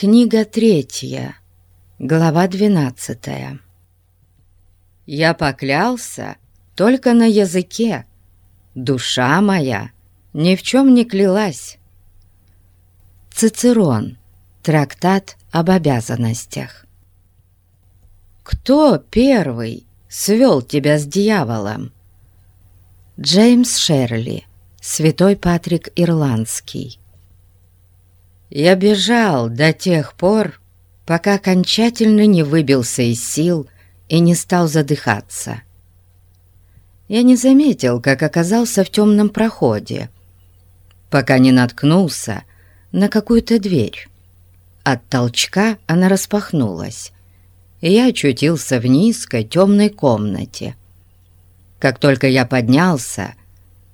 Книга третья, глава двенадцатая. Я поклялся только на языке. Душа моя ни в чем не клялась. Цицерон. Трактат об обязанностях. Кто первый свел тебя с дьяволом? Джеймс Шерли. Святой Патрик Ирландский. Я бежал до тех пор, пока окончательно не выбился из сил и не стал задыхаться. Я не заметил, как оказался в темном проходе, пока не наткнулся на какую-то дверь. От толчка она распахнулась, и я очутился в низкой темной комнате. Как только я поднялся,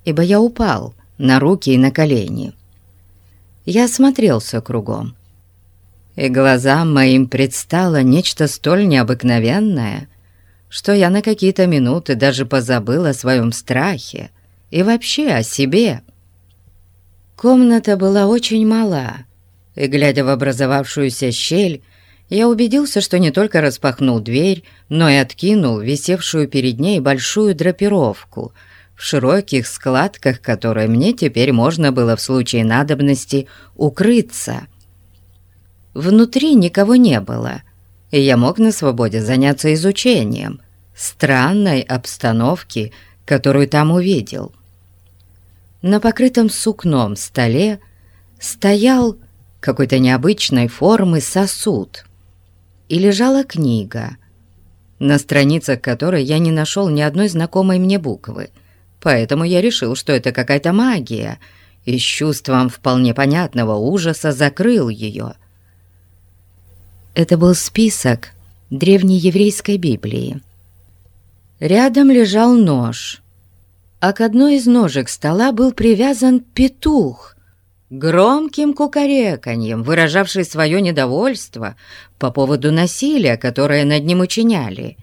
ибо я упал на руки и на колени, я осмотрелся кругом, и глазам моим предстало нечто столь необыкновенное, что я на какие-то минуты даже позабыл о своем страхе и вообще о себе. Комната была очень мала, и, глядя в образовавшуюся щель, я убедился, что не только распахнул дверь, но и откинул висевшую перед ней большую драпировку — в широких складках, которые мне теперь можно было в случае надобности укрыться. Внутри никого не было, и я мог на свободе заняться изучением странной обстановки, которую там увидел. На покрытом сукном столе стоял какой-то необычной формы сосуд, и лежала книга, на страницах которой я не нашел ни одной знакомой мне буквы — поэтому я решил, что это какая-то магия, и с чувством вполне понятного ужаса закрыл ее. Это был список древнееврейской Библии. Рядом лежал нож, а к одной из ножек стола был привязан петух, громким кукареканьем, выражавший свое недовольство по поводу насилия, которое над ним учиняли.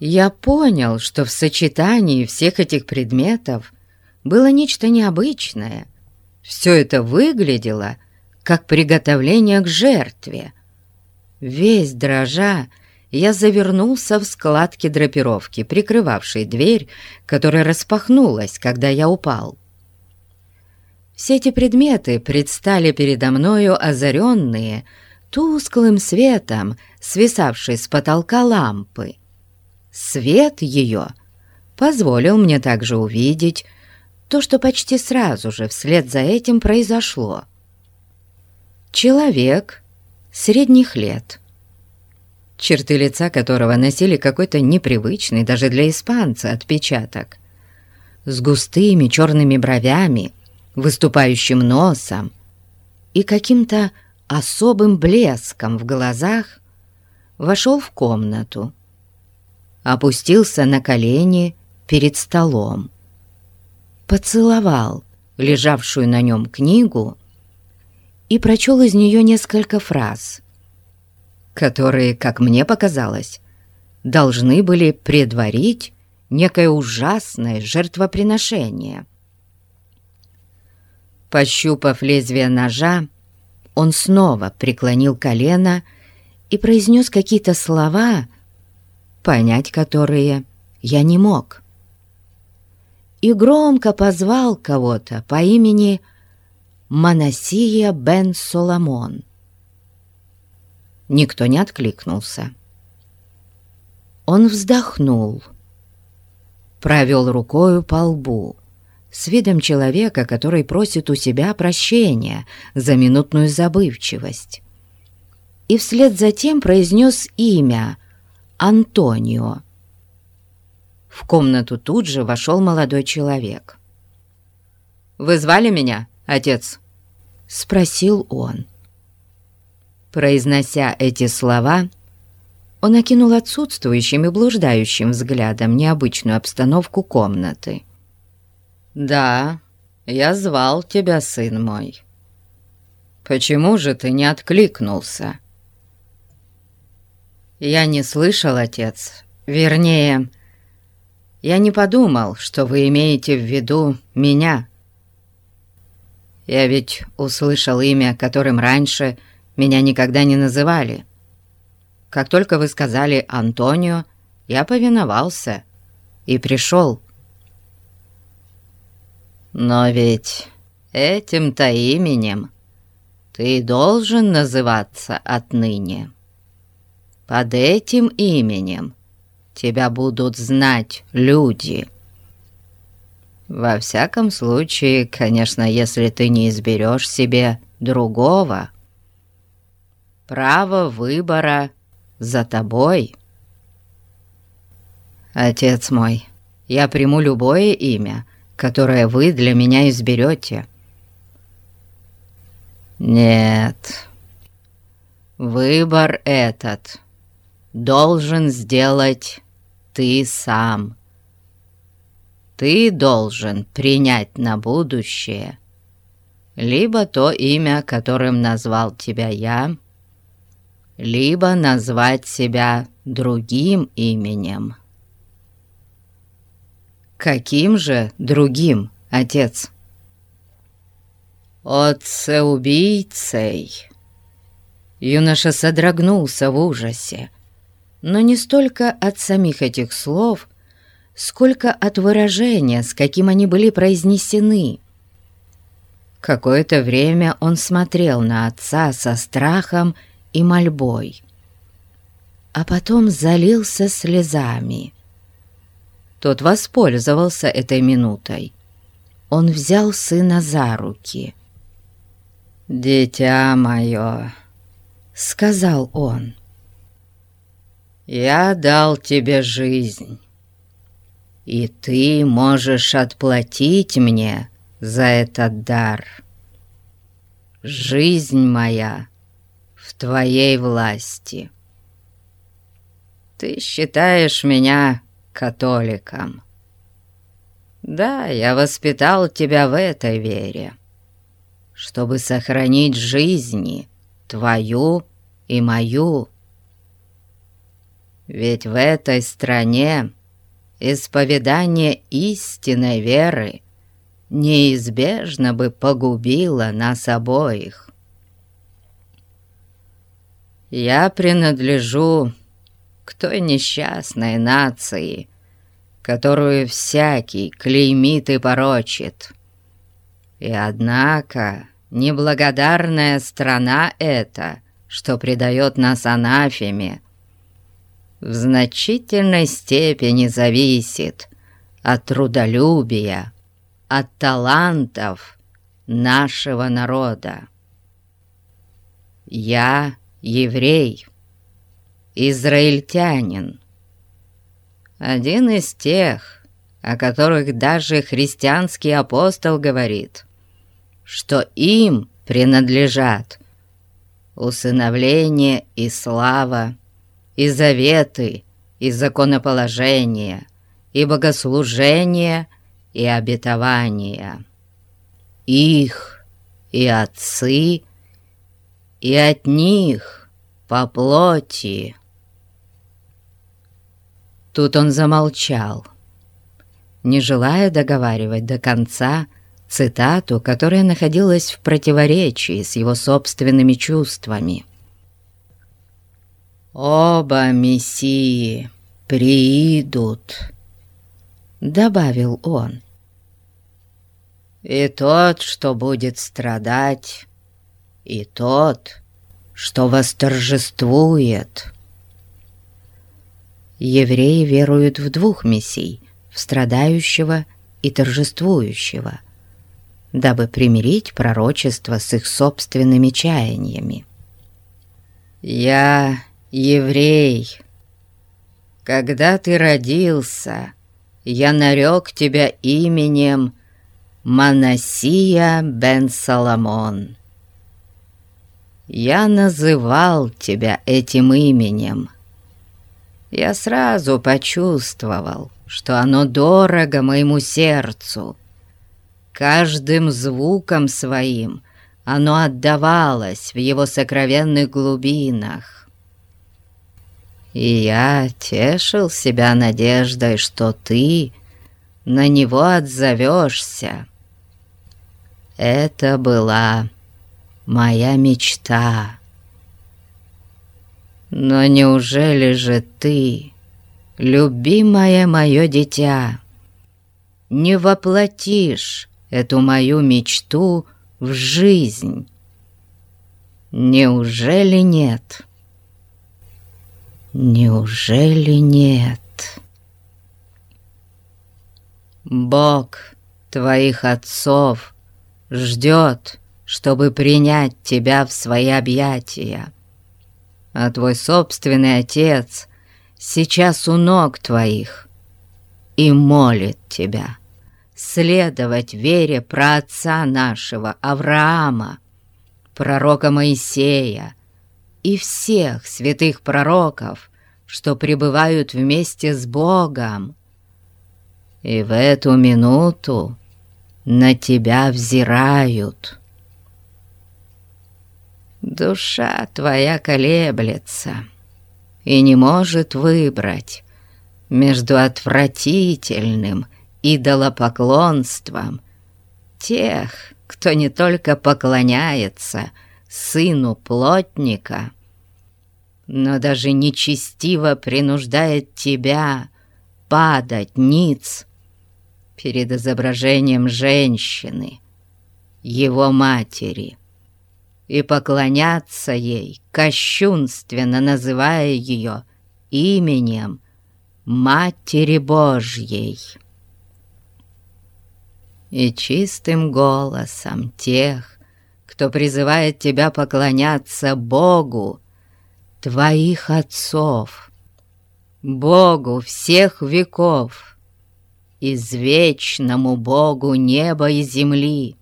Я понял, что в сочетании всех этих предметов было нечто необычное. Все это выглядело как приготовление к жертве. Весь дрожа, я завернулся в складки драпировки, прикрывавшей дверь, которая распахнулась, когда я упал. Все эти предметы предстали передо мною озаренные тусклым светом, свисавшей с потолка лампы. Свет ее позволил мне также увидеть то, что почти сразу же вслед за этим произошло. Человек средних лет, черты лица которого носили какой-то непривычный даже для испанца отпечаток, с густыми черными бровями, выступающим носом и каким-то особым блеском в глазах, вошел в комнату опустился на колени перед столом, поцеловал лежавшую на нем книгу и прочел из нее несколько фраз, которые, как мне показалось, должны были предварить некое ужасное жертвоприношение. Пощупав лезвие ножа, он снова преклонил колено и произнес какие-то слова, понять которые я не мог. И громко позвал кого-то по имени Манасия бен Соломон. Никто не откликнулся. Он вздохнул, провел рукою по лбу, с видом человека, который просит у себя прощения за минутную забывчивость. И вслед за тем произнес имя Антонио. В комнату тут же вошел молодой человек. «Вы звали меня, отец?» — спросил он. Произнося эти слова, он окинул отсутствующим и блуждающим взглядом необычную обстановку комнаты. «Да, я звал тебя, сын мой. Почему же ты не откликнулся?» «Я не слышал, отец. Вернее, я не подумал, что вы имеете в виду меня. Я ведь услышал имя, которым раньше меня никогда не называли. Как только вы сказали «Антонио», я повиновался и пришел. Но ведь этим-то именем ты должен называться отныне. Под этим именем тебя будут знать люди. Во всяком случае, конечно, если ты не изберешь себе другого. Право выбора за тобой. Отец мой, я приму любое имя, которое вы для меня изберете. Нет, выбор этот должен сделать ты сам. Ты должен принять на будущее либо то имя, которым назвал тебя я, либо назвать себя другим именем. Каким же другим, отец? Отцеубийцей. Юноша содрогнулся в ужасе, но не столько от самих этих слов, сколько от выражения, с каким они были произнесены. Какое-то время он смотрел на отца со страхом и мольбой, а потом залился слезами. Тот воспользовался этой минутой. Он взял сына за руки. «Дитя мое», — сказал он, — «я дал тебе жизнь, и ты можешь отплатить мне за этот дар. Жизнь моя в твоей власти. Ты считаешь меня католиком. Да, я воспитал тебя в этой вере, чтобы сохранить жизни твою и мою. Ведь в этой стране исповедание истинной веры неизбежно бы погубило нас обоих. Я принадлежу к той несчастной нации, которую всякий клеймит и порочит. И однако неблагодарная страна эта, что предает нас анафеме, в значительной степени зависит от трудолюбия, от талантов нашего народа. Я еврей, израильтянин, один из тех, о которых даже христианский апостол говорит, что им принадлежат усыновление и слава, и заветы, и законоположение, и богослужение, и обетования. Их и отцы, и от них по плоти. Тут он замолчал, не желая договаривать до конца цитату, которая находилась в противоречии с его собственными чувствами. «Оба мессии приидут», — добавил он. «И тот, что будет страдать, и тот, что восторжествует». Евреи веруют в двух мессий, в страдающего и торжествующего, дабы примирить пророчество с их собственными чаяниями. «Я еврей. Когда ты родился, я нарек тебя именем Манасия бен Соломон. Я называл тебя этим именем. Я сразу почувствовал, что оно дорого моему сердцу. Каждым звуком своим оно отдавалось в его сокровенных глубинах. И я тешил себя надеждой, что ты на него отзовешься. Это была моя мечта, Но неужели же ты, любимое мое дитя, не воплотишь эту мою мечту в жизнь? Неужели нет? Неужели нет? Бог твоих отцов ждет, чтобы принять тебя в свои объятия. А твой собственный отец сейчас у ног твоих и молит тебя следовать вере про отца нашего Авраама, пророка Моисея и всех святых пророков, что пребывают вместе с Богом. И в эту минуту на тебя взирают. Душа твоя колеблется и не может выбрать между отвратительным идолопоклонством тех, кто не только поклоняется сыну плотника, но даже нечестиво принуждает тебя падать ниц перед изображением женщины, его матери, и поклоняться ей, кощунственно называя ее именем Матери Божьей. И чистым голосом тех, кто призывает тебя поклоняться Богу, твоих отцов, Богу всех веков, извечному Богу неба и земли,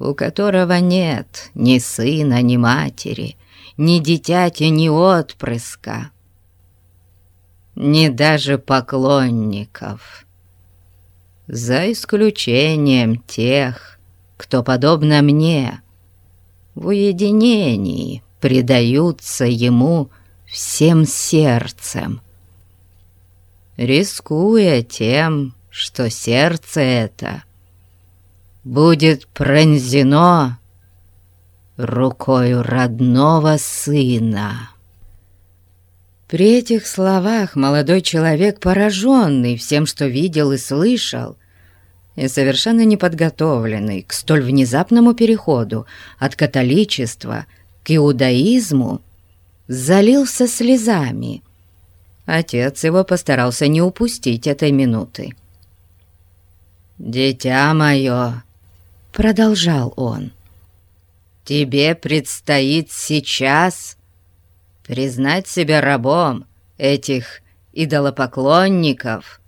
у которого нет ни сына, ни матери, ни дитяти, ни отпрыска, ни даже поклонников» за исключением тех, кто, подобно мне, в уединении предаются ему всем сердцем, рискуя тем, что сердце это будет пронзено рукою родного сына. При этих словах молодой человек, пораженный всем, что видел и слышал, и совершенно неподготовленный к столь внезапному переходу от католичества к иудаизму, залился слезами. Отец его постарался не упустить этой минуты. «Дитя мое», — продолжал он, — «тебе предстоит сейчас признать себя рабом этих идолопоклонников,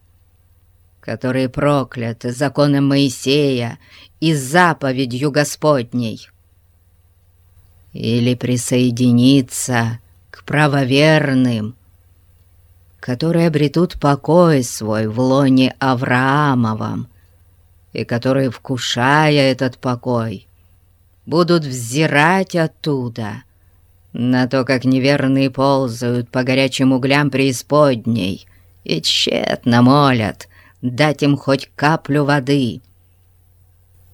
которые прокляты законом Моисея и заповедью Господней, или присоединиться к правоверным, которые обретут покой свой в лоне Авраамовом, и которые, вкушая этот покой, будут взирать оттуда на то, как неверные ползают по горячим углям преисподней и тщетно молят дать им хоть каплю воды.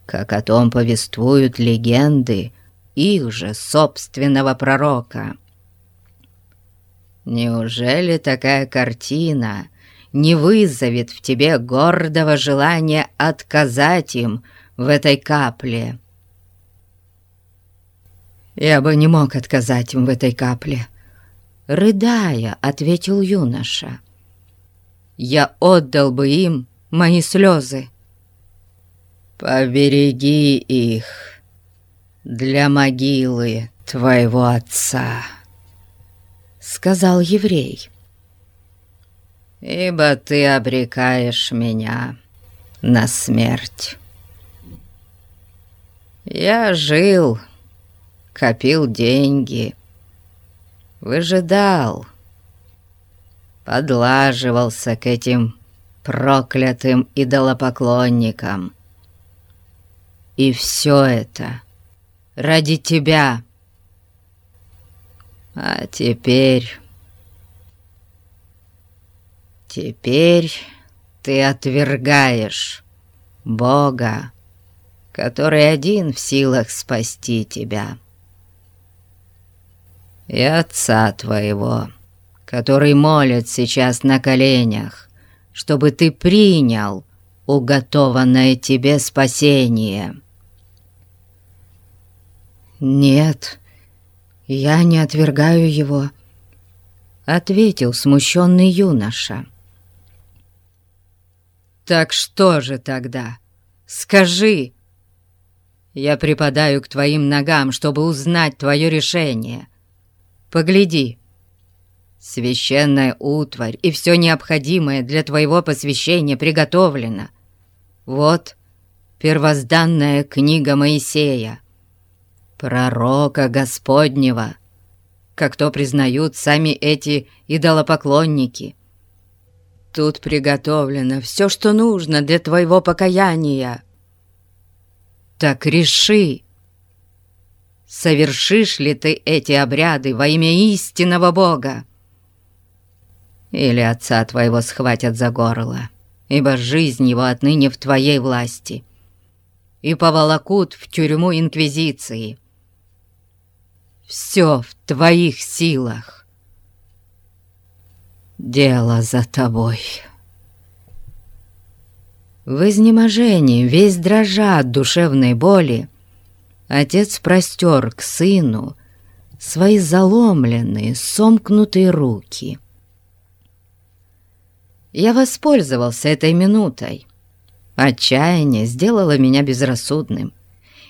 Как о том повествуют легенды их же собственного пророка. Неужели такая картина не вызовет в тебе гордого желания отказать им в этой капле?» «Я бы не мог отказать им в этой капле», — рыдая, ответил юноша. «Я отдал бы им мои слезы». «Побереги их для могилы твоего отца», — сказал еврей. «Ибо ты обрекаешь меня на смерть». Я жил копил деньги, выжидал, подлаживался к этим проклятым идолопоклонникам. И все это ради тебя. А теперь... Теперь ты отвергаешь Бога, который один в силах спасти тебя и отца твоего, который молит сейчас на коленях, чтобы ты принял уготованное тебе спасение». «Нет, я не отвергаю его», — ответил смущенный юноша. «Так что же тогда? Скажи!» «Я припадаю к твоим ногам, чтобы узнать твое решение. Погляди, священная утварь и все необходимое для твоего посвящения приготовлено. Вот первозданная книга Моисея, пророка Господнего, как то признают сами эти идолопоклонники. Тут приготовлено все, что нужно для твоего покаяния. Так реши, совершишь ли ты эти обряды во имя истинного Бога? Или отца твоего схватят за горло, ибо жизнь его отныне в твоей власти, и поволокут в тюрьму Инквизиции. Все в твоих силах. Дело за тобой». В изнеможении, весь дрожа от душевной боли, отец простер к сыну свои заломленные, сомкнутые руки. Я воспользовался этой минутой. Отчаяние сделало меня безрассудным.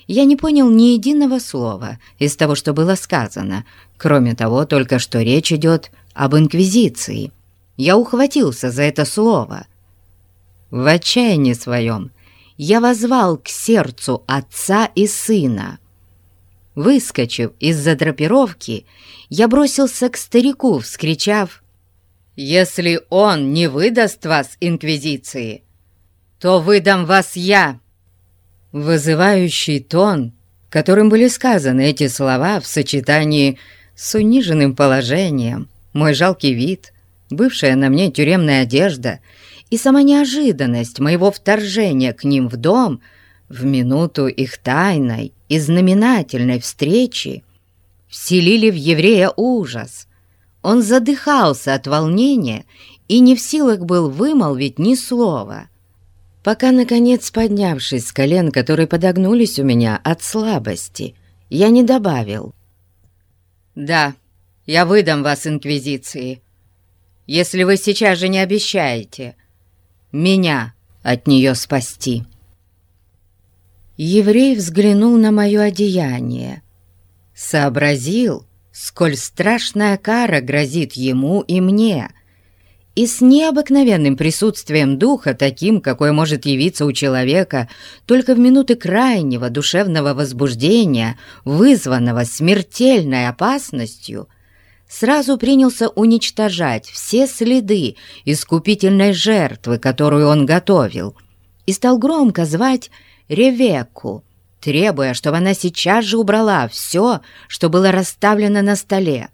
Я не понял ни единого слова из того, что было сказано, кроме того, только что речь идет об Инквизиции. Я ухватился за это слово. В отчаянии своем я возвал к сердцу отца и сына. Выскочив из-за драпировки, я бросился к старику, вскричав, «Если он не выдаст вас Инквизиции, то выдам вас я!» Вызывающий тон, которым были сказаны эти слова в сочетании с униженным положением, мой жалкий вид, бывшая на мне тюремная одежда и сама неожиданность моего вторжения к ним в дом в минуту их тайной и знаменательной встречи вселили в еврея ужас. Он задыхался от волнения и не в силах был вымолвить ни слова, пока, наконец, поднявшись с колен, которые подогнулись у меня от слабости, я не добавил. «Да, я выдам вас Инквизиции, если вы сейчас же не обещаете меня от нее спасти». Еврей взглянул на мое одеяние, сообразил, сколь страшная кара грозит ему и мне, и с необыкновенным присутствием духа, таким, какое может явиться у человека только в минуты крайнего душевного возбуждения, вызванного смертельной опасностью — сразу принялся уничтожать все следы искупительной жертвы, которую он готовил, и стал громко звать Ревекку, требуя, чтобы она сейчас же убрала все, что было расставлено на столе.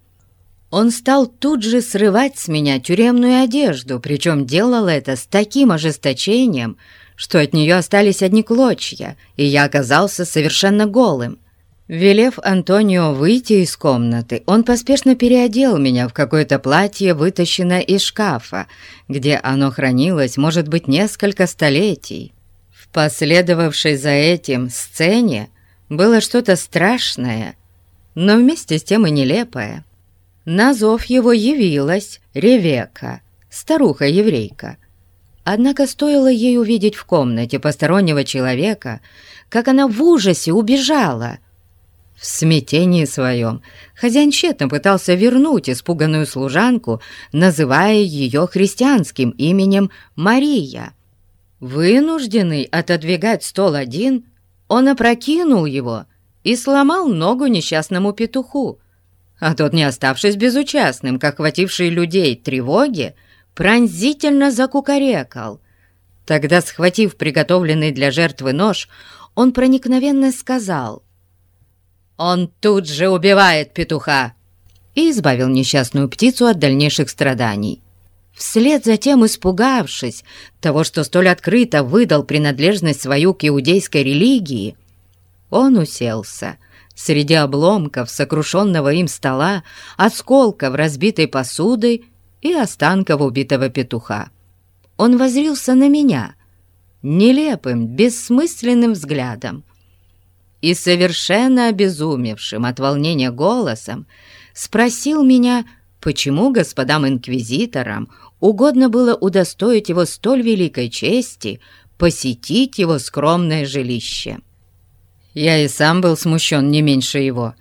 Он стал тут же срывать с меня тюремную одежду, причем делал это с таким ожесточением, что от нее остались одни клочья, и я оказался совершенно голым. Велев Антонио выйти из комнаты, он поспешно переодел меня в какое-то платье, вытащенное из шкафа, где оно хранилось, может быть, несколько столетий. Последовавшей за этим сцене было что-то страшное, но вместе с тем и нелепое. На зов его явилась Ревека, старуха-еврейка. Однако стоило ей увидеть в комнате постороннего человека, как она в ужасе убежала — в смятении своем хозяин тщетно пытался вернуть испуганную служанку, называя ее христианским именем Мария. Вынужденный отодвигать стол один, он опрокинул его и сломал ногу несчастному петуху, а тот, не оставшись безучастным, как хвативший людей тревоги, пронзительно закукарекал. Тогда, схватив приготовленный для жертвы нож, он проникновенно сказал — он тут же убивает петуха!» и избавил несчастную птицу от дальнейших страданий. Вслед за тем, испугавшись того, что столь открыто выдал принадлежность свою к иудейской религии, он уселся, среди обломков сокрушенного им стола, осколков разбитой посуды и останков убитого петуха. Он возрился на меня нелепым, бессмысленным взглядом и совершенно обезумевшим от волнения голосом спросил меня, почему господам инквизиторам угодно было удостоить его столь великой чести посетить его скромное жилище. Я и сам был смущен не меньше его,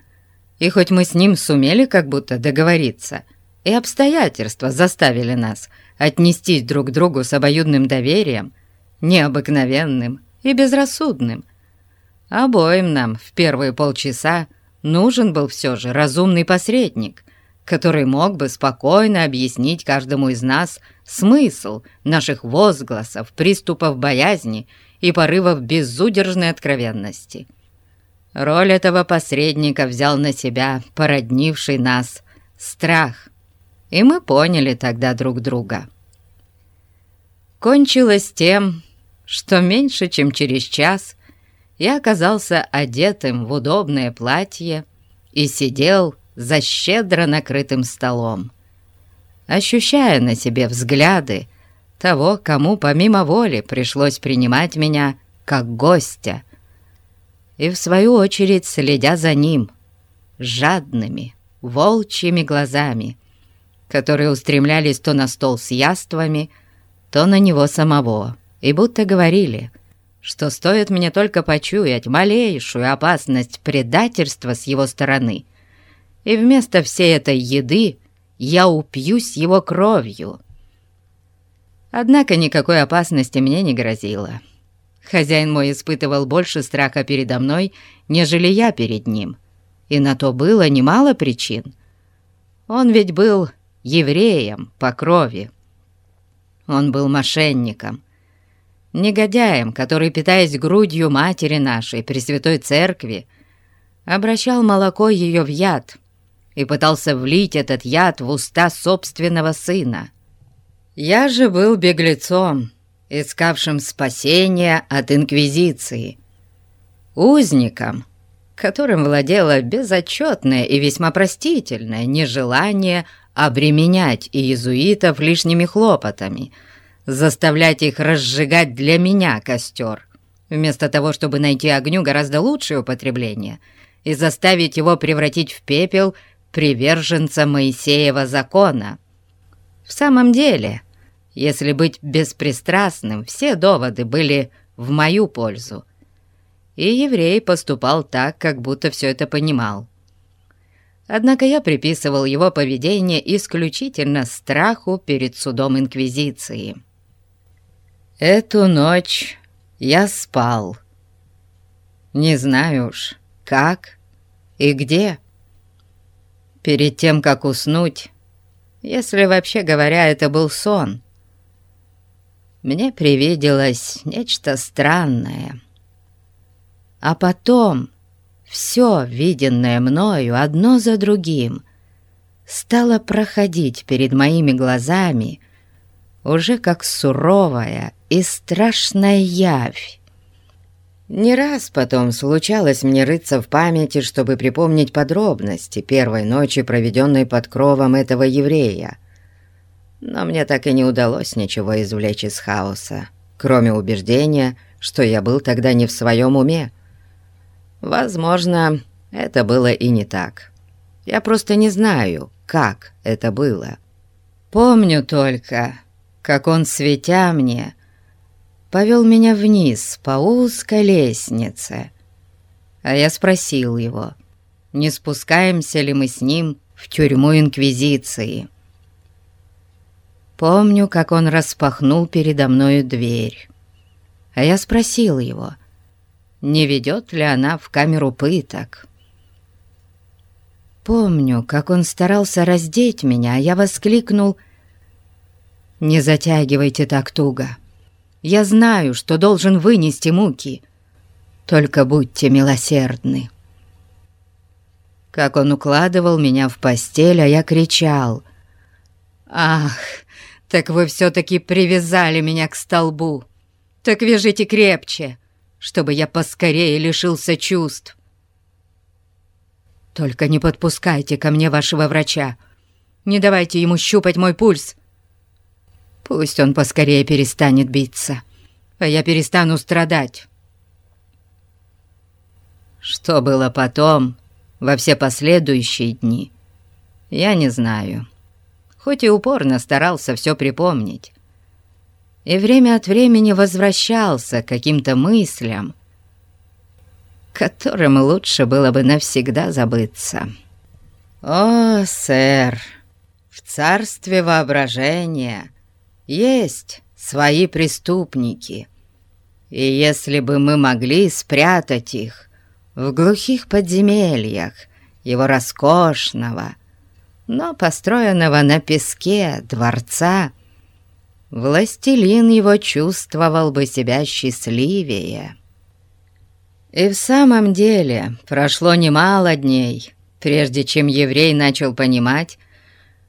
и хоть мы с ним сумели как будто договориться, и обстоятельства заставили нас отнестись друг к другу с обоюдным доверием, необыкновенным и безрассудным. Обоим нам в первые полчаса нужен был все же разумный посредник, который мог бы спокойно объяснить каждому из нас смысл наших возгласов, приступов боязни и порывов безудержной откровенности. Роль этого посредника взял на себя породнивший нас страх, и мы поняли тогда друг друга. Кончилось тем, что меньше чем через час я оказался одетым в удобное платье и сидел за щедро накрытым столом, ощущая на себе взгляды того, кому помимо воли пришлось принимать меня как гостя, и в свою очередь следя за ним жадными, волчьими глазами, которые устремлялись то на стол с яствами, то на него самого. И будто говорили, что стоит мне только почуять малейшую опасность предательства с его стороны, и вместо всей этой еды я упьюсь его кровью. Однако никакой опасности мне не грозило. Хозяин мой испытывал больше страха передо мной, нежели я перед ним, и на то было немало причин. Он ведь был евреем по крови. Он был мошенником, негодяем, который, питаясь грудью матери нашей, Пресвятой Церкви, обращал молоко ее в яд и пытался влить этот яд в уста собственного сына. Я же был беглецом, искавшим спасения от Инквизиции, узником, которым владело безотчетное и весьма простительное нежелание обременять иезуитов лишними хлопотами — заставлять их разжигать для меня костер, вместо того, чтобы найти огню гораздо лучшее употребление и заставить его превратить в пепел приверженца Моисеева закона. В самом деле, если быть беспристрастным, все доводы были в мою пользу, и еврей поступал так, как будто все это понимал. Однако я приписывал его поведение исключительно страху перед судом Инквизиции. Эту ночь я спал. Не знаю уж, как и где. Перед тем, как уснуть, если вообще говоря, это был сон, мне привиделось нечто странное. А потом все, виденное мною одно за другим, стало проходить перед моими глазами уже как суровая и страшная явь. Не раз потом случалось мне рыться в памяти, чтобы припомнить подробности первой ночи, проведенной под кровом этого еврея. Но мне так и не удалось ничего извлечь из хаоса, кроме убеждения, что я был тогда не в своем уме. Возможно, это было и не так. Я просто не знаю, как это было. Помню только, как он, светя мне, повел меня вниз по узкой лестнице. А я спросил его, не спускаемся ли мы с ним в тюрьму Инквизиции. Помню, как он распахнул передо мною дверь. А я спросил его, не ведет ли она в камеру пыток. Помню, как он старался раздеть меня, а я воскликнул «Не затягивайте так туго». Я знаю, что должен вынести муки. Только будьте милосердны». Как он укладывал меня в постель, а я кричал. «Ах, так вы все-таки привязали меня к столбу! Так вяжите крепче, чтобы я поскорее лишился чувств!» Только не подпускайте ко мне вашего врача. Не давайте ему щупать мой пульс. Пусть он поскорее перестанет биться, а я перестану страдать. Что было потом, во все последующие дни, я не знаю. Хоть и упорно старался все припомнить. И время от времени возвращался к каким-то мыслям, которым лучше было бы навсегда забыться. «О, сэр, в царстве воображения есть свои преступники, и если бы мы могли спрятать их в глухих подземельях его роскошного, но построенного на песке дворца, властелин его чувствовал бы себя счастливее». И в самом деле прошло немало дней, прежде чем еврей начал понимать,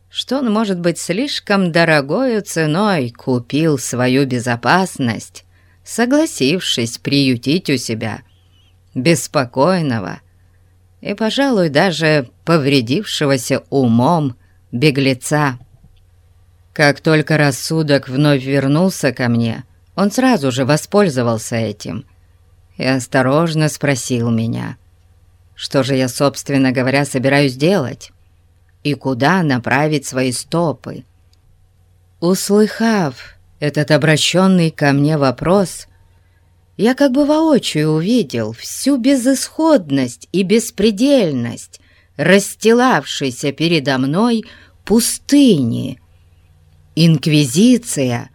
что он, может быть, слишком дорогою ценой купил свою безопасность, согласившись приютить у себя беспокойного и, пожалуй, даже повредившегося умом беглеца. Как только рассудок вновь вернулся ко мне, он сразу же воспользовался этим и осторожно спросил меня, что же я, собственно говоря, собираюсь делать и куда направить свои стопы. Услыхав этот обращенный ко мне вопрос, я как бы воочию увидел всю безысходность и беспредельность расстилавшейся передо мной пустыни. Инквизиция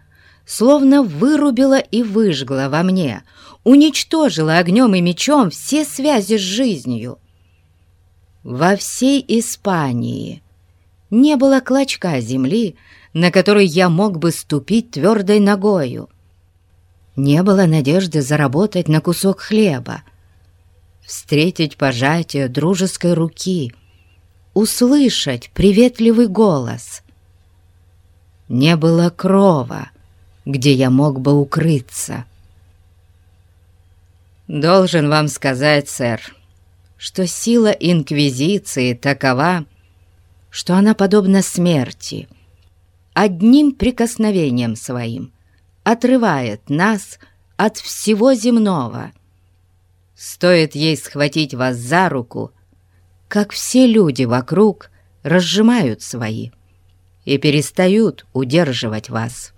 словно вырубила и выжгла во мне уничтожила огнем и мечом все связи с жизнью. Во всей Испании не было клочка земли, на который я мог бы ступить твердой ногою. Не было надежды заработать на кусок хлеба, встретить пожатие дружеской руки, услышать приветливый голос. Не было крова, где я мог бы укрыться. Должен вам сказать, сэр, что сила Инквизиции такова, что она подобна смерти. Одним прикосновением своим отрывает нас от всего земного. Стоит ей схватить вас за руку, как все люди вокруг разжимают свои и перестают удерживать вас.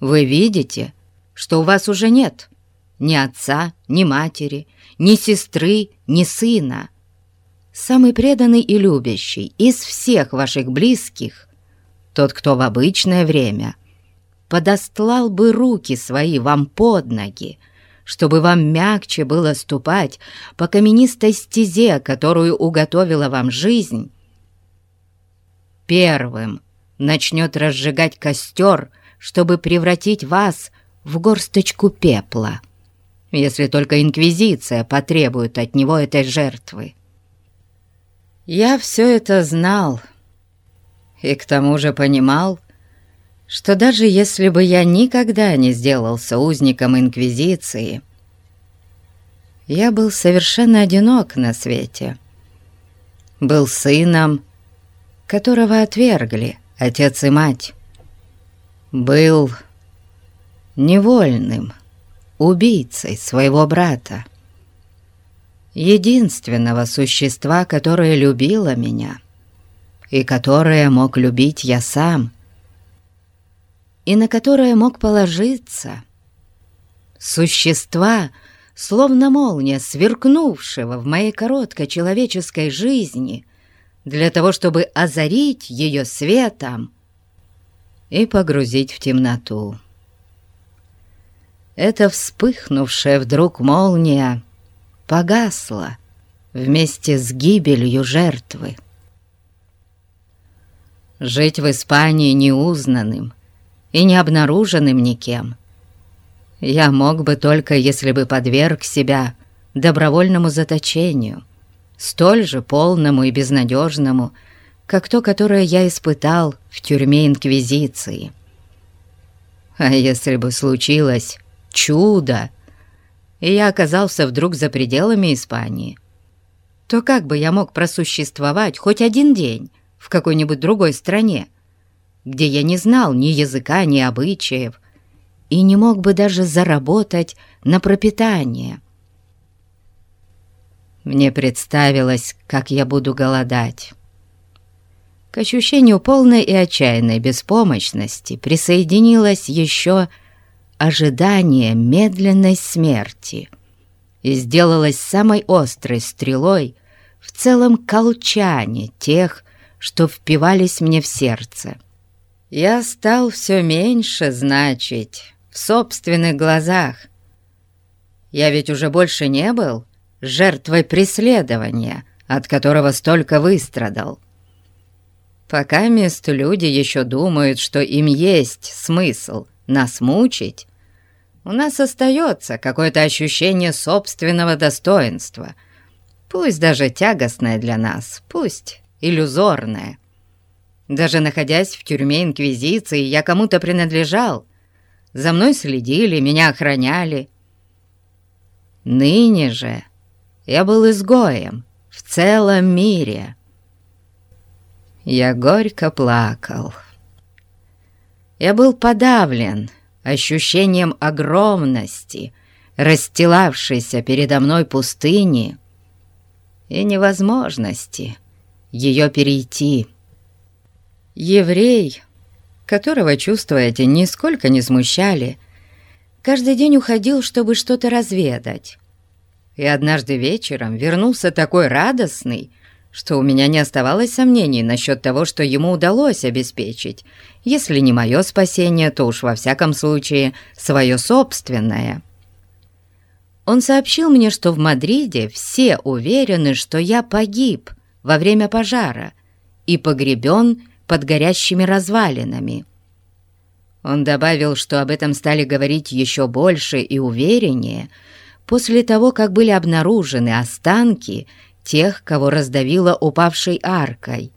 Вы видите, что у вас уже нет ни отца, ни матери, ни сестры, ни сына. Самый преданный и любящий из всех ваших близких, тот, кто в обычное время подостлал бы руки свои вам под ноги, чтобы вам мягче было ступать по каменистой стезе, которую уготовила вам жизнь, первым начнет разжигать костер, чтобы превратить вас в горсточку пепла если только Инквизиция потребует от него этой жертвы. Я все это знал и к тому же понимал, что даже если бы я никогда не сделался узником Инквизиции, я был совершенно одинок на свете. Был сыном, которого отвергли отец и мать. Был невольным, убийцей своего брата. Единственного существа, которое любило меня и которое мог любить я сам, и на которое мог положиться. Существа, словно молния, сверкнувшего в моей короткой человеческой жизни, для того, чтобы озарить ее светом и погрузить в темноту. Эта вспыхнувшая вдруг молния погасла вместе с гибелью жертвы. Жить в Испании неузнанным и не обнаруженным никем я мог бы только, если бы подверг себя добровольному заточению, столь же полному и безнадежному, как то, которое я испытал в тюрьме Инквизиции. А если бы случилось чудо, и я оказался вдруг за пределами Испании, то как бы я мог просуществовать хоть один день в какой-нибудь другой стране, где я не знал ни языка, ни обычаев, и не мог бы даже заработать на пропитание. Мне представилось, как я буду голодать. К ощущению полной и отчаянной беспомощности присоединилось еще ожидание медленной смерти и сделалось самой острой стрелой в целом колчане тех, что впивались мне в сердце. Я стал все меньше значить в собственных глазах. Я ведь уже больше не был жертвой преследования, от которого столько выстрадал. Пока мест люди еще думают, что им есть смысл нас мучить, у нас остается какое-то ощущение собственного достоинства, пусть даже тягостное для нас, пусть иллюзорное. Даже находясь в тюрьме Инквизиции, я кому-то принадлежал. За мной следили, меня охраняли. Ныне же я был изгоем в целом мире. Я горько плакал. Я был подавлен ощущением огромности, расстилавшейся передо мной пустыни и невозможности ее перейти. Еврей, которого чувства эти нисколько не смущали, каждый день уходил, чтобы что-то разведать. И однажды вечером вернулся такой радостный, что у меня не оставалось сомнений насчет того, что ему удалось обеспечить, если не мое спасение, то уж во всяком случае свое собственное. Он сообщил мне, что в Мадриде все уверены, что я погиб во время пожара и погребен под горящими развалинами. Он добавил, что об этом стали говорить еще больше и увереннее после того, как были обнаружены останки тех, кого раздавило упавшей аркой.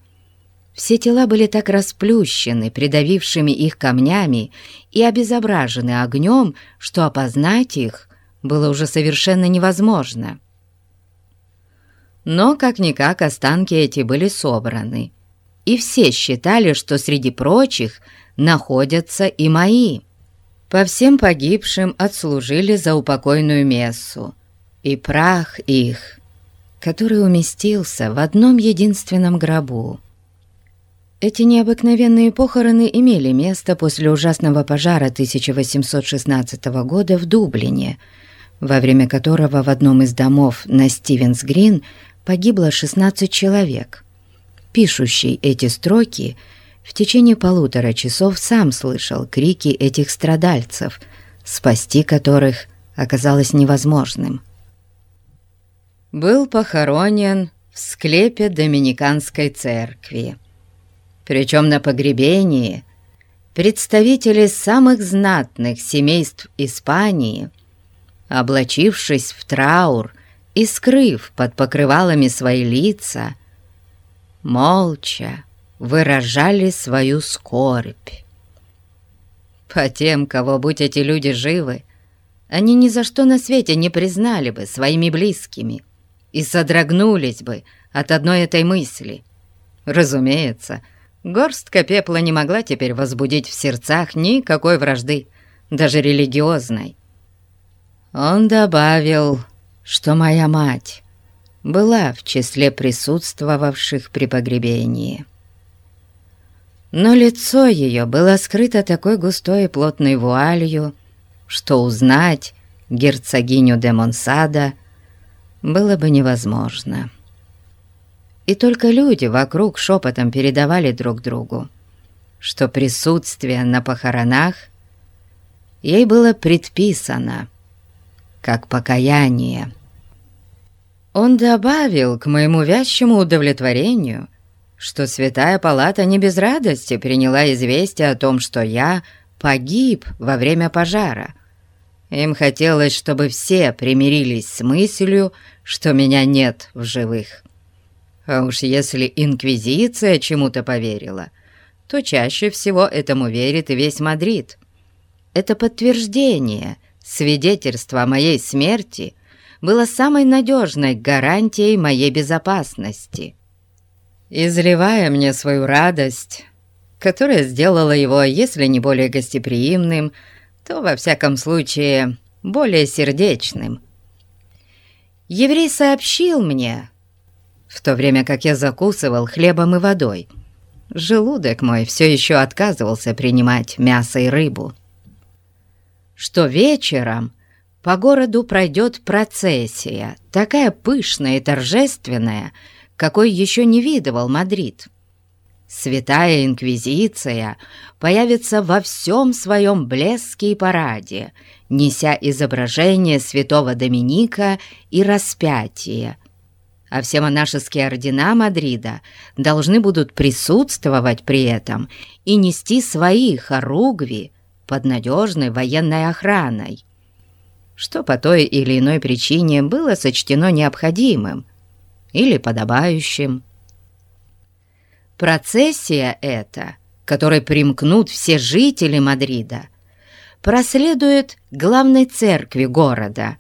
Все тела были так расплющены, придавившими их камнями и обезображены огнем, что опознать их было уже совершенно невозможно. Но, как-никак, останки эти были собраны, и все считали, что среди прочих находятся и мои. По всем погибшим отслужили за упокойную мессу, и прах их, который уместился в одном единственном гробу. Эти необыкновенные похороны имели место после ужасного пожара 1816 года в Дублине, во время которого в одном из домов на Стивенс-Грин погибло 16 человек – пишущий эти строки, в течение полутора часов сам слышал крики этих страдальцев, спасти которых оказалось невозможным. Был похоронен в склепе Доминиканской церкви. Причем на погребении представители самых знатных семейств Испании, облачившись в траур и скрыв под покрывалами свои лица, молча выражали свою скорбь. По тем, кого, будь эти люди живы, они ни за что на свете не признали бы своими близкими и содрогнулись бы от одной этой мысли. Разумеется, горстка пепла не могла теперь возбудить в сердцах никакой вражды, даже религиозной. Он добавил, что моя мать была в числе присутствовавших при погребении. Но лицо ее было скрыто такой густой и плотной вуалью, что узнать герцогиню де Монсада было бы невозможно. И только люди вокруг шепотом передавали друг другу, что присутствие на похоронах ей было предписано как покаяние. Он добавил к моему вязчему удовлетворению, что Святая Палата не без радости приняла известие о том, что я погиб во время пожара. Им хотелось, чтобы все примирились с мыслью, что меня нет в живых. А уж если Инквизиция чему-то поверила, то чаще всего этому верит и весь Мадрид. Это подтверждение, свидетельство о моей смерти было самой надежной гарантией моей безопасности. Изливая мне свою радость, которая сделала его, если не более гостеприимным, то, во всяком случае, более сердечным. Еврей сообщил мне, в то время как я закусывал хлебом и водой, желудок мой все еще отказывался принимать мясо и рыбу, что вечером по городу пройдет процессия, такая пышная и торжественная, какой еще не видывал Мадрид. Святая Инквизиция появится во всем своем блеске и параде, неся изображение святого Доминика и распятие, а все монашеские ордена Мадрида должны будут присутствовать при этом и нести свои хоругви под надежной военной охраной, что по той или иной причине было сочтено необходимым или подобающим. Процессия эта, которой примкнут все жители Мадрида, проследует главной церкви города,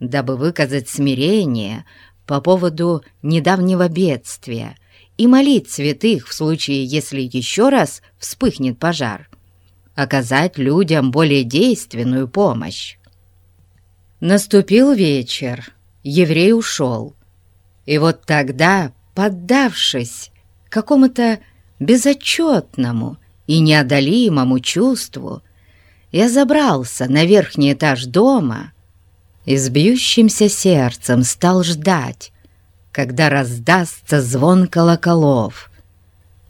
дабы выказать смирение по поводу недавнего бедствия и молить святых в случае, если еще раз вспыхнет пожар, оказать людям более действенную помощь. Наступил вечер, еврей ушел, и вот тогда, поддавшись какому-то безотчетному и неодолимому чувству, я забрался на верхний этаж дома и с бьющимся сердцем стал ждать, когда раздастся звон колоколов,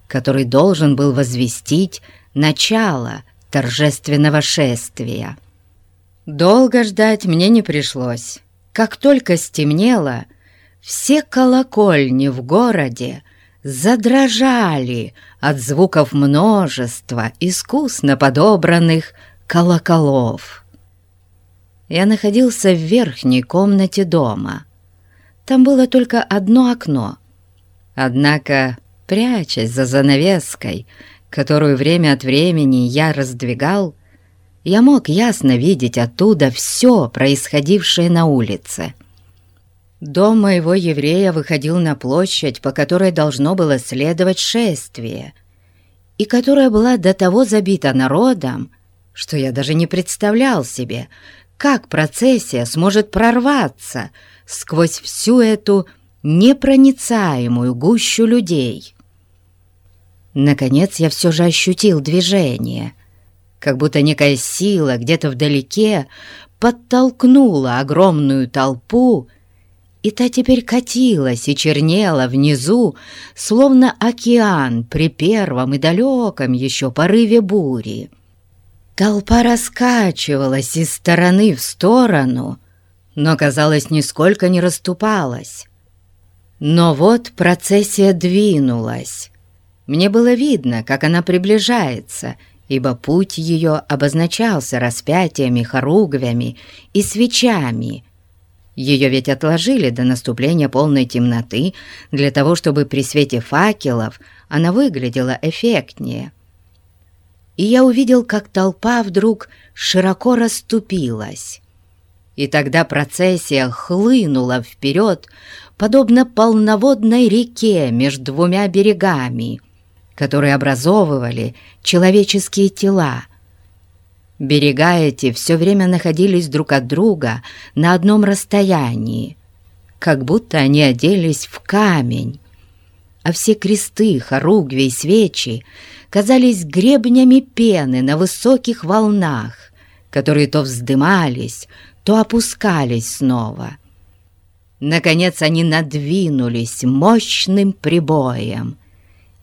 который должен был возвестить начало торжественного шествия. Долго ждать мне не пришлось. Как только стемнело, все колокольни в городе задрожали от звуков множества искусно подобранных колоколов. Я находился в верхней комнате дома. Там было только одно окно. Однако, прячась за занавеской, которую время от времени я раздвигал, я мог ясно видеть оттуда все происходившее на улице. Дом моего еврея выходил на площадь, по которой должно было следовать шествие, и которая была до того забита народом, что я даже не представлял себе, как процессия сможет прорваться сквозь всю эту непроницаемую гущу людей. Наконец я все же ощутил движение, как будто некая сила где-то вдалеке подтолкнула огромную толпу, и та теперь катилась и чернела внизу, словно океан при первом и далеком еще порыве бури. Толпа раскачивалась из стороны в сторону, но, казалось, нисколько не расступалась. Но вот процессия двинулась. Мне было видно, как она приближается, ибо путь ее обозначался распятиями, хоругвями и свечами. Ее ведь отложили до наступления полной темноты для того, чтобы при свете факелов она выглядела эффектнее и я увидел, как толпа вдруг широко расступилась. И тогда процессия хлынула вперед, подобно полноводной реке между двумя берегами, которые образовывали человеческие тела. Берега эти все время находились друг от друга на одном расстоянии, как будто они оделись в камень, а все кресты, хоругви и свечи казались гребнями пены на высоких волнах, которые то вздымались, то опускались снова. Наконец они надвинулись мощным прибоем,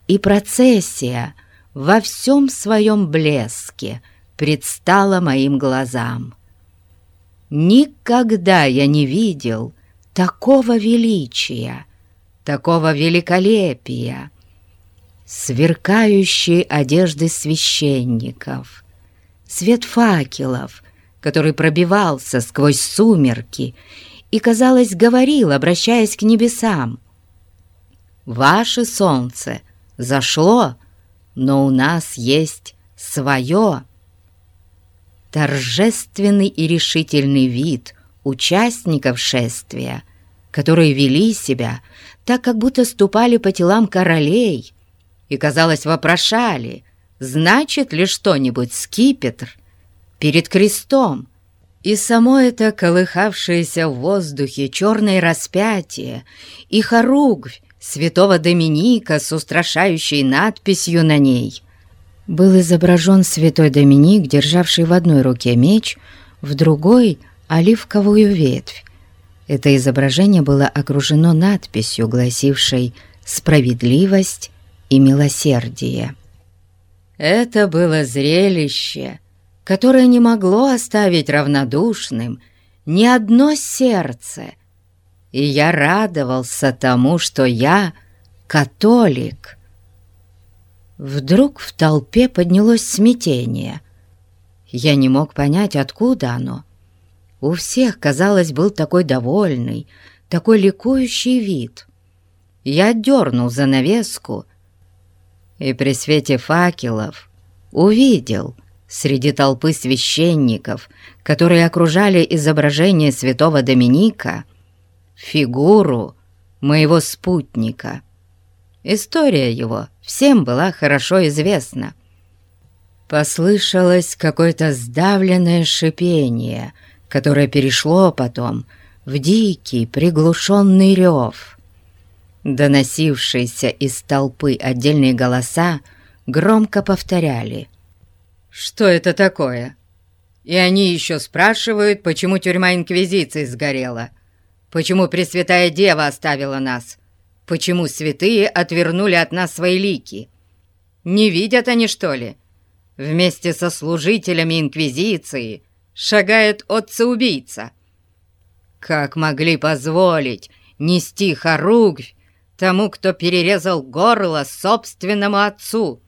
и процессия во всем своем блеске предстала моим глазам. Никогда я не видел такого величия, такого великолепия, сверкающие одежды священников, свет факелов, который пробивался сквозь сумерки и, казалось, говорил, обращаясь к небесам. «Ваше солнце зашло, но у нас есть свое». Торжественный и решительный вид участников шествия, которые вели себя так, как будто ступали по телам королей и, казалось, вопрошали, значит ли что-нибудь скипетр перед крестом, и само это колыхавшееся в воздухе черное распятие и хоругвь святого Доминика с устрашающей надписью на ней. Был изображен святой Доминик, державший в одной руке меч, в другой — оливковую ветвь. Это изображение было окружено надписью, гласившей «Справедливость и милосердие». Это было зрелище, которое не могло оставить равнодушным ни одно сердце, и я радовался тому, что я католик. Вдруг в толпе поднялось смятение. Я не мог понять, откуда оно. У всех, казалось, был такой довольный, такой ликующий вид. Я дернул занавеску и при свете факелов увидел среди толпы священников, которые окружали изображение святого Доминика, фигуру моего спутника. История его всем была хорошо известна. Послышалось какое-то сдавленное шипение, которое перешло потом в дикий приглушенный рев. Доносившиеся из толпы отдельные голоса громко повторяли. «Что это такое?» И они еще спрашивают, почему тюрьма Инквизиции сгорела, почему Пресвятая Дева оставила нас, почему святые отвернули от нас свои лики. Не видят они, что ли? Вместе со служителями Инквизиции шагает отца-убийца. Как могли позволить нести хоругвь тому, кто перерезал горло собственному отцу.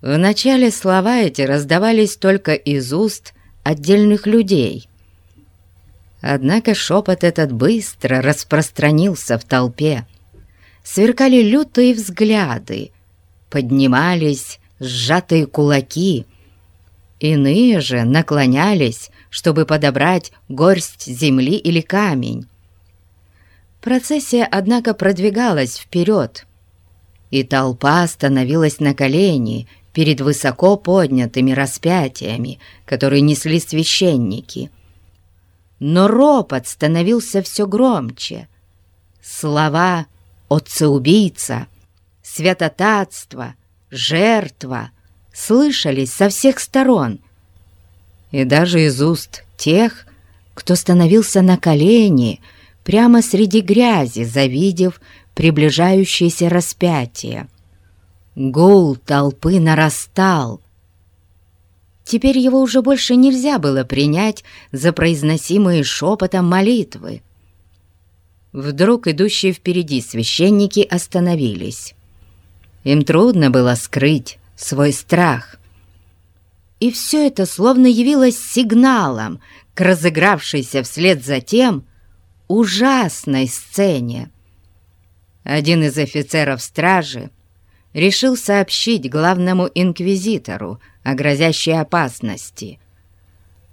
Вначале слова эти раздавались только из уст отдельных людей. Однако шепот этот быстро распространился в толпе. Сверкали лютые взгляды, поднимались сжатые кулаки. Иные же наклонялись, чтобы подобрать горсть земли или камень. Процессия, однако, продвигалась вперед, и толпа становилась на колени перед высоко поднятыми распятиями, которые несли священники. Но ропот становился все громче. Слова «отцеубийца», «святотатство», «жертва» слышались со всех сторон, и даже из уст тех, кто становился на колени — прямо среди грязи, завидев приближающееся распятие. Гул толпы нарастал. Теперь его уже больше нельзя было принять за произносимые шепотом молитвы. Вдруг идущие впереди священники остановились. Им трудно было скрыть свой страх. И все это словно явилось сигналом к разыгравшейся вслед за тем ужасной сцене. Один из офицеров стражи решил сообщить главному инквизитору о грозящей опасности,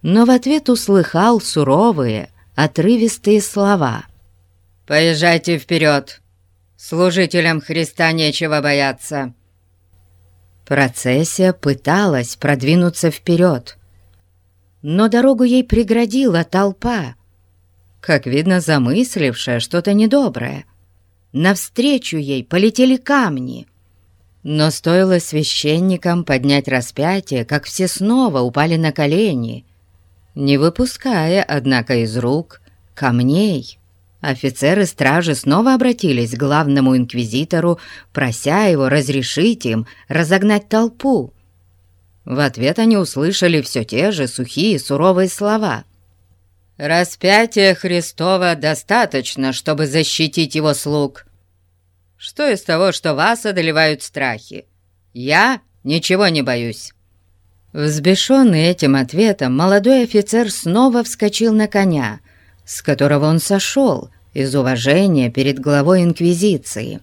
но в ответ услыхал суровые, отрывистые слова. «Поезжайте вперед! Служителям Христа нечего бояться!» Процессия пыталась продвинуться вперед, но дорогу ей преградила толпа, как видно, замыслившая что-то недоброе. Навстречу ей полетели камни. Но стоило священникам поднять распятие, как все снова упали на колени, не выпуская, однако, из рук камней. Офицеры стражи снова обратились к главному инквизитору, прося его разрешить им разогнать толпу. В ответ они услышали все те же сухие суровые слова — Распятия Христова достаточно, чтобы защитить его слуг. Что из того, что вас одолевают страхи? Я ничего не боюсь». Взбешенный этим ответом, молодой офицер снова вскочил на коня, с которого он сошел из уважения перед главой Инквизиции.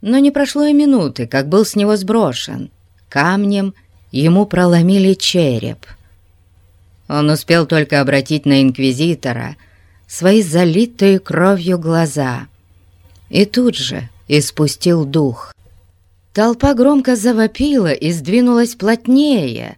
Но не прошло и минуты, как был с него сброшен. Камнем ему проломили череп — Он успел только обратить на инквизитора свои залитые кровью глаза и тут же испустил дух. Толпа громко завопила и сдвинулась плотнее.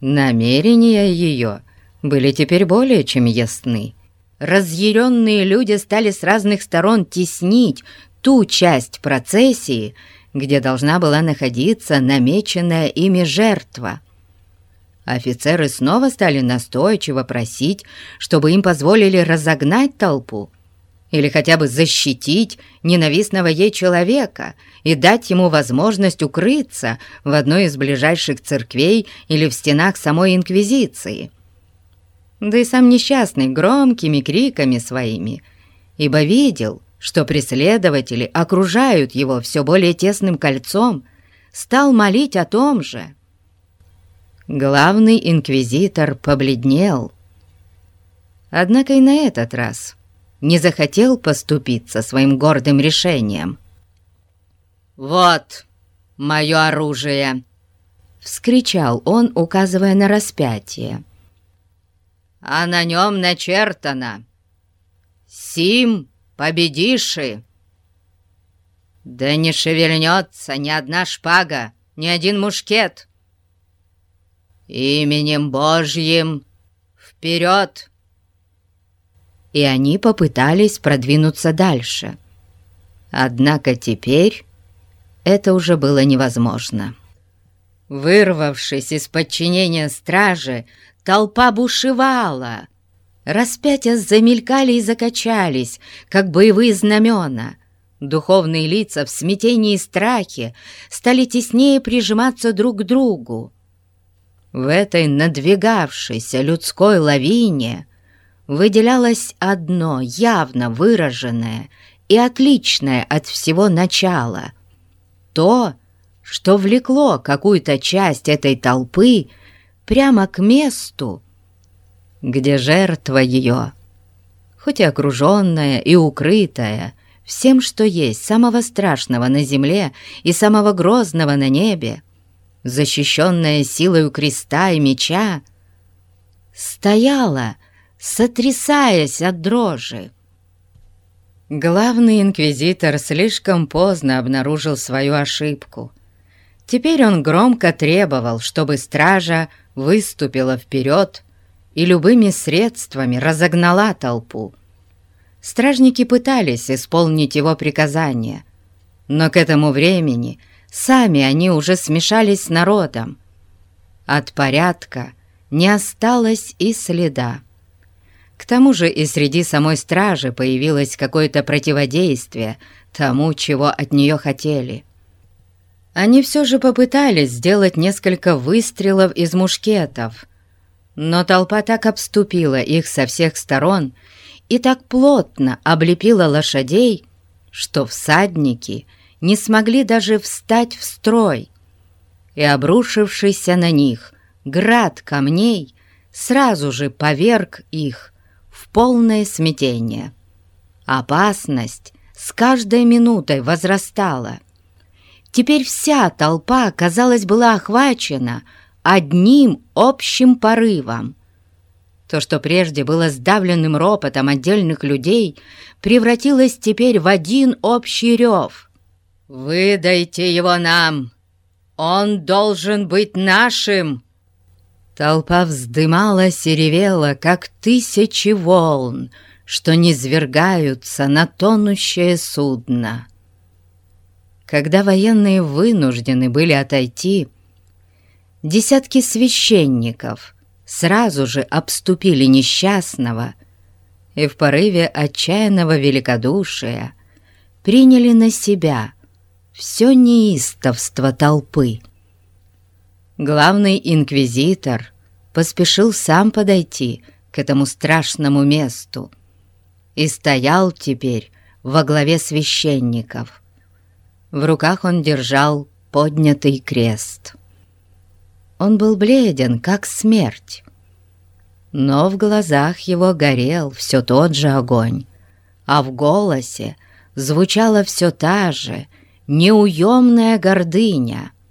Намерения ее были теперь более чем ясны. Разъяренные люди стали с разных сторон теснить ту часть процессии, где должна была находиться намеченная ими жертва. Офицеры снова стали настойчиво просить, чтобы им позволили разогнать толпу или хотя бы защитить ненавистного ей человека и дать ему возможность укрыться в одной из ближайших церквей или в стенах самой Инквизиции. Да и сам несчастный громкими криками своими, ибо видел, что преследователи окружают его все более тесным кольцом, стал молить о том же. Главный инквизитор побледнел. Однако и на этот раз не захотел поступиться своим гордым решением. «Вот мое оружие!» — вскричал он, указывая на распятие. «А на нем начертано «Сим победиши!» «Да не шевельнется ни одна шпага, ни один мушкет!» «Именем Божьим вперед!» И они попытались продвинуться дальше. Однако теперь это уже было невозможно. Вырвавшись из подчинения стражи, толпа бушевала. Распятия замелькали и закачались, как боевые знамена. Духовные лица в смятении и страхе стали теснее прижиматься друг к другу. В этой надвигавшейся людской лавине выделялось одно явно выраженное и отличное от всего начала. То, что влекло какую-то часть этой толпы прямо к месту, где жертва ее, хоть и окруженная и укрытая всем, что есть самого страшного на земле и самого грозного на небе, защищенная силою креста и меча, стояла, сотрясаясь от дрожи. Главный инквизитор слишком поздно обнаружил свою ошибку. Теперь он громко требовал, чтобы стража выступила вперед и любыми средствами разогнала толпу. Стражники пытались исполнить его приказание, но к этому времени сами они уже смешались с народом. От порядка не осталось и следа. К тому же и среди самой стражи появилось какое-то противодействие тому, чего от нее хотели. Они все же попытались сделать несколько выстрелов из мушкетов, но толпа так обступила их со всех сторон и так плотно облепила лошадей, что всадники не смогли даже встать в строй, и обрушившийся на них град камней сразу же поверг их в полное смятение. Опасность с каждой минутой возрастала. Теперь вся толпа, казалось, была охвачена одним общим порывом. То, что прежде было сдавленным ропотом отдельных людей, превратилось теперь в один общий рев. «Выдайте его нам! Он должен быть нашим!» Толпа вздымалась и ревела, как тысячи волн, что низвергаются на тонущее судно. Когда военные вынуждены были отойти, десятки священников сразу же обступили несчастного и в порыве отчаянного великодушия приняли на себя все неистовство толпы. Главный инквизитор поспешил сам подойти к этому страшному месту и стоял теперь во главе священников. В руках он держал поднятый крест. Он был бледен, как смерть, но в глазах его горел все тот же огонь, а в голосе звучала все та же неуемная гордыня —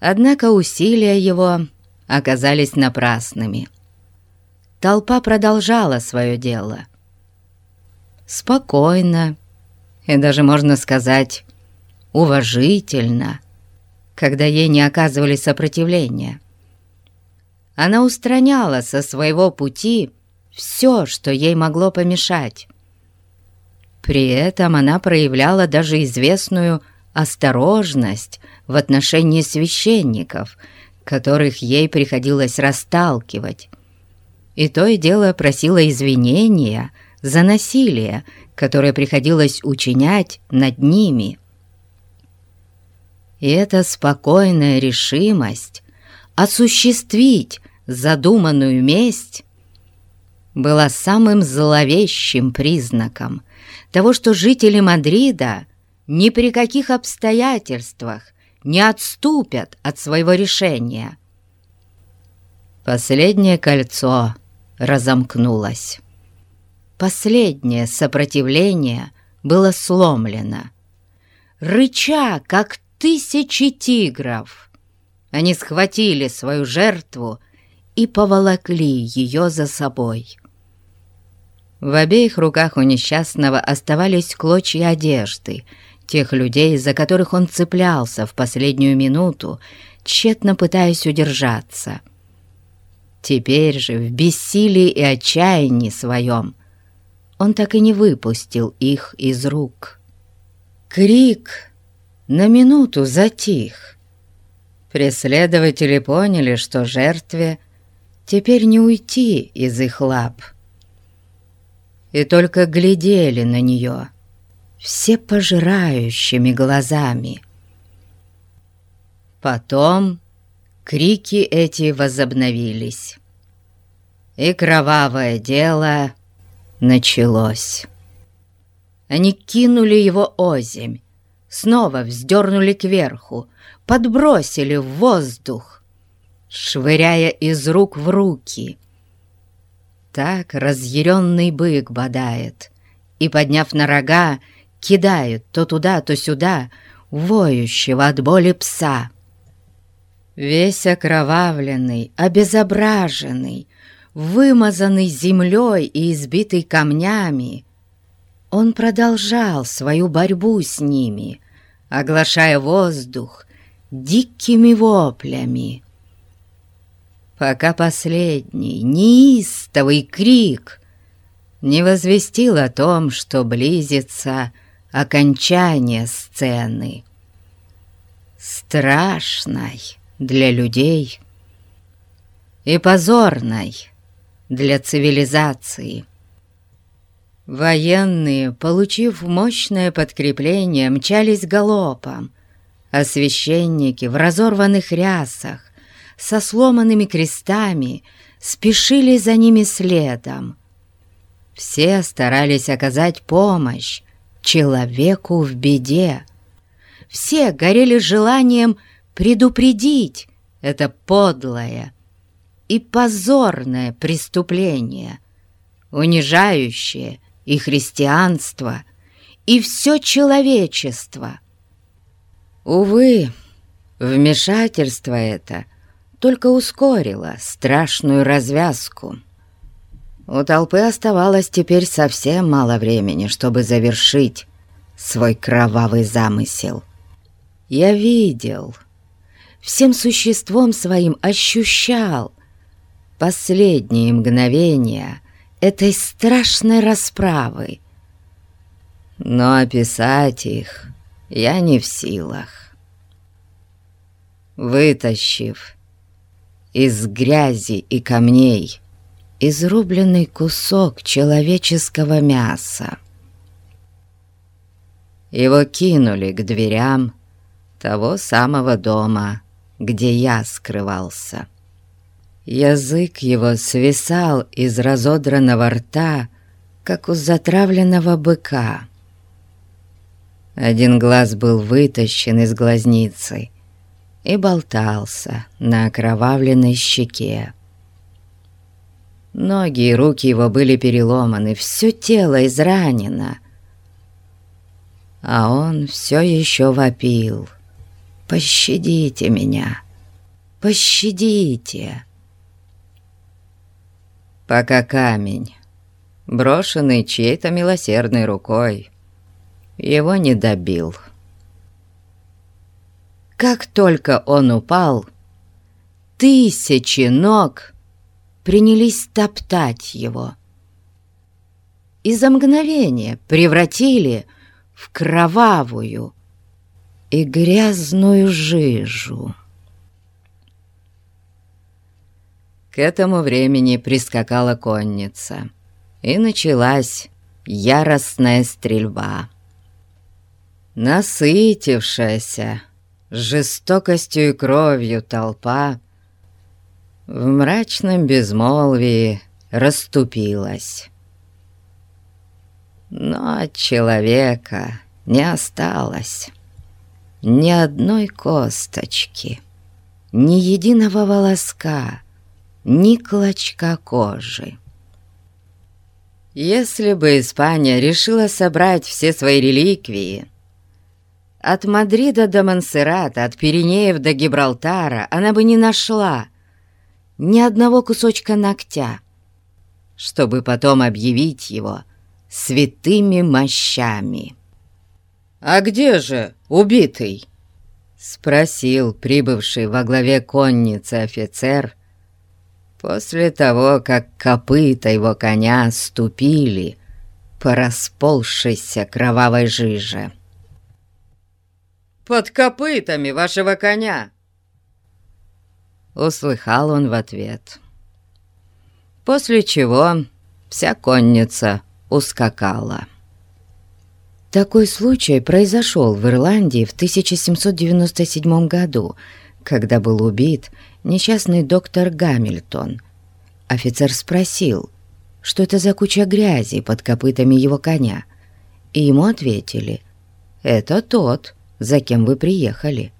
Однако усилия его оказались напрасными. Толпа продолжала свое дело. Спокойно и даже, можно сказать, уважительно, когда ей не оказывали сопротивления. Она устраняла со своего пути все, что ей могло помешать. При этом она проявляла даже известную осторожность в отношении священников, которых ей приходилось расталкивать. И то и дело просила извинения за насилие, которое приходилось учинять над ними. И эта спокойная решимость осуществить задуманную месть была самым зловещим признаком того, что жители Мадрида ни при каких обстоятельствах не отступят от своего решения. Последнее кольцо разомкнулось. Последнее сопротивление было сломлено. Рыча, как тысячи тигров, они схватили свою жертву и поволокли ее за собой. В обеих руках у несчастного оставались клочья одежды, тех людей, за которых он цеплялся в последнюю минуту, тщетно пытаясь удержаться. Теперь же, в бессилии и отчаянии своем, он так и не выпустил их из рук. Крик на минуту затих. Преследователи поняли, что жертве теперь не уйти из их лап — и только глядели на нее все пожирающими глазами. Потом крики эти возобновились, и кровавое дело началось. Они кинули его озимь, снова вздернули кверху, подбросили в воздух, швыряя из рук в руки — так разъяренный бык бодает, и, подняв на рога, кидает то туда, то сюда, воющего от боли пса. Весь окровавленный, обезображенный, вымазанный землей и избитый камнями, он продолжал свою борьбу с ними, оглашая воздух дикими воплями пока последний неистовый крик не возвестил о том, что близится окончание сцены. Страшной для людей и позорной для цивилизации. Военные, получив мощное подкрепление, мчались галопом, а священники в разорванных рясах со сломанными крестами спешили за ними следом. Все старались оказать помощь человеку в беде. Все горели желанием предупредить это подлое и позорное преступление, унижающее и христианство, и все человечество. Увы, вмешательство это — только ускорила страшную развязку. У толпы оставалось теперь совсем мало времени, чтобы завершить свой кровавый замысел. Я видел, всем существом своим ощущал последние мгновения этой страшной расправы. Но описать их я не в силах. Вытащив из грязи и камней изрубленный кусок человеческого мяса. Его кинули к дверям того самого дома, где я скрывался. Язык его свисал из разодранного рта, как у затравленного быка. Один глаз был вытащен из глазницы — и болтался на окровавленной щеке. Ноги и руки его были переломаны, все тело изранено. А он все еще вопил. «Пощадите меня! Пощадите!» Пока камень, брошенный чьей-то милосердной рукой, его не добил. Как только он упал, тысячи ног принялись топтать его. И за мгновение превратили в кровавую и грязную жижу. К этому времени прискакала конница, и началась яростная стрельба. Насытившаяся жестокостью и кровью толпа в мрачном безмолвии расступилась. Но от человека не осталось ни одной косточки, ни единого волоска, ни клочка кожи. Если бы Испания решила собрать все свои реликвии, от Мадрида до Монсеррата, от Пиренеев до Гибралтара она бы не нашла ни одного кусочка ногтя, чтобы потом объявить его святыми мощами. «А где же убитый?» — спросил прибывший во главе конницы офицер, После того, как копыта его коня ступили по расползшейся кровавой жиже. «Под копытами вашего коня!» Услыхал он в ответ. После чего вся конница ускакала. Такой случай произошел в Ирландии в 1797 году, когда был убит несчастный доктор Гамильтон. Офицер спросил, что это за куча грязи под копытами его коня, и ему ответили, «Это тот, за кем вы приехали».